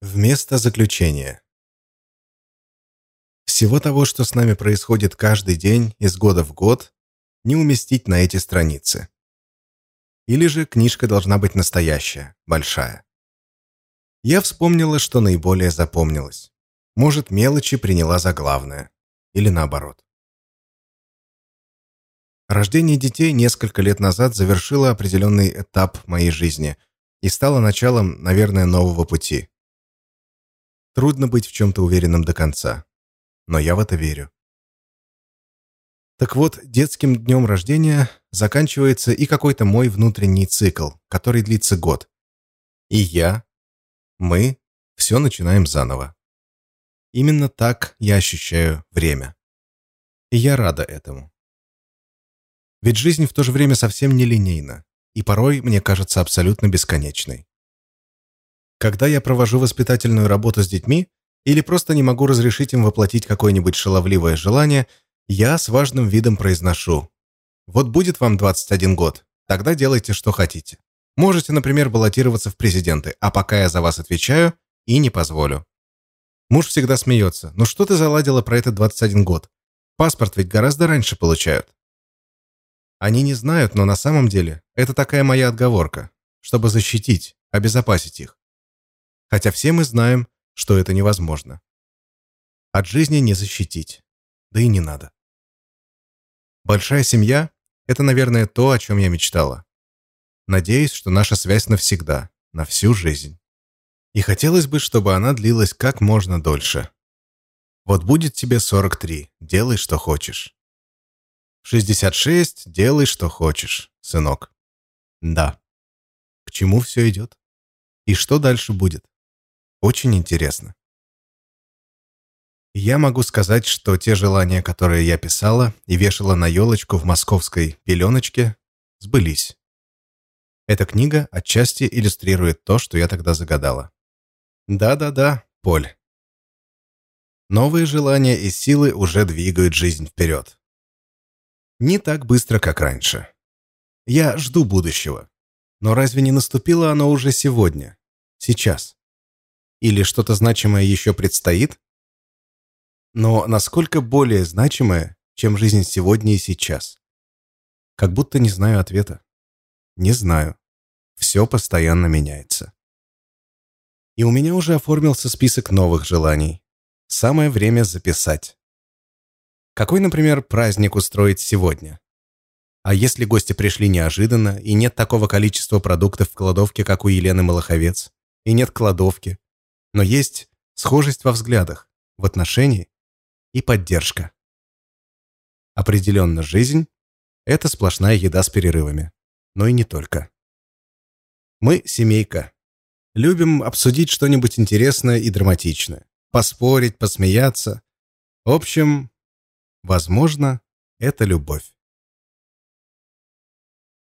Вместо заключения. Всего того, что с нами происходит каждый день из года в год, не уместить на эти страницы. Или же книжка должна быть настоящая, большая. Я вспомнила, что наиболее запомнилось. Может, мелочи приняла за главное. Или наоборот. Рождение детей несколько лет назад завершило определенный этап моей жизни и стало началом, наверное, нового пути. Трудно быть в чем-то уверенным до конца. Но я в это верю. Так вот, детским днем рождения заканчивается и какой-то мой внутренний цикл, который длится год. И я, мы, все начинаем заново. Именно так я ощущаю время. И я рада этому. Ведь жизнь в то же время совсем не линейна, и порой мне кажется абсолютно бесконечной. Когда я провожу воспитательную работу с детьми или просто не могу разрешить им воплотить какое-нибудь шаловливое желание, я с важным видом произношу. Вот будет вам 21 год, тогда делайте, что хотите. Можете, например, баллотироваться в президенты, а пока я за вас отвечаю, и не позволю. Муж всегда смеется. «Ну что ты заладила про этот 21 год? Паспорт ведь гораздо раньше получают». Они не знают, но на самом деле это такая моя отговорка, чтобы защитить, обезопасить их хотя все мы знаем, что это невозможно. От жизни не защитить, да и не надо. Большая семья – это, наверное, то, о чем я мечтала. Надеюсь, что наша связь навсегда, на всю жизнь. И хотелось бы, чтобы она длилась как можно дольше. Вот будет тебе 43, делай, что хочешь. 66, делай, что хочешь, сынок. Да. К чему все идет? И что дальше будет? Очень интересно. Я могу сказать, что те желания, которые я писала и вешала на елочку в московской пеленочке, сбылись. Эта книга отчасти иллюстрирует то, что я тогда загадала. Да-да-да, Поль. Новые желания и силы уже двигают жизнь вперед. Не так быстро, как раньше. Я жду будущего. Но разве не наступило оно уже сегодня? Сейчас? Или что-то значимое еще предстоит? Но насколько более значимое, чем жизнь сегодня и сейчас? Как будто не знаю ответа. Не знаю. Все постоянно меняется. И у меня уже оформился список новых желаний. Самое время записать. Какой, например, праздник устроить сегодня? А если гости пришли неожиданно, и нет такого количества продуктов в кладовке, как у Елены Малаховец, и нет кладовки, но есть схожесть во взглядах, в отношении и поддержка. Определенно, жизнь – это сплошная еда с перерывами, но и не только. Мы – семейка. Любим обсудить что-нибудь интересное и драматичное, поспорить, посмеяться. В общем, возможно, это любовь.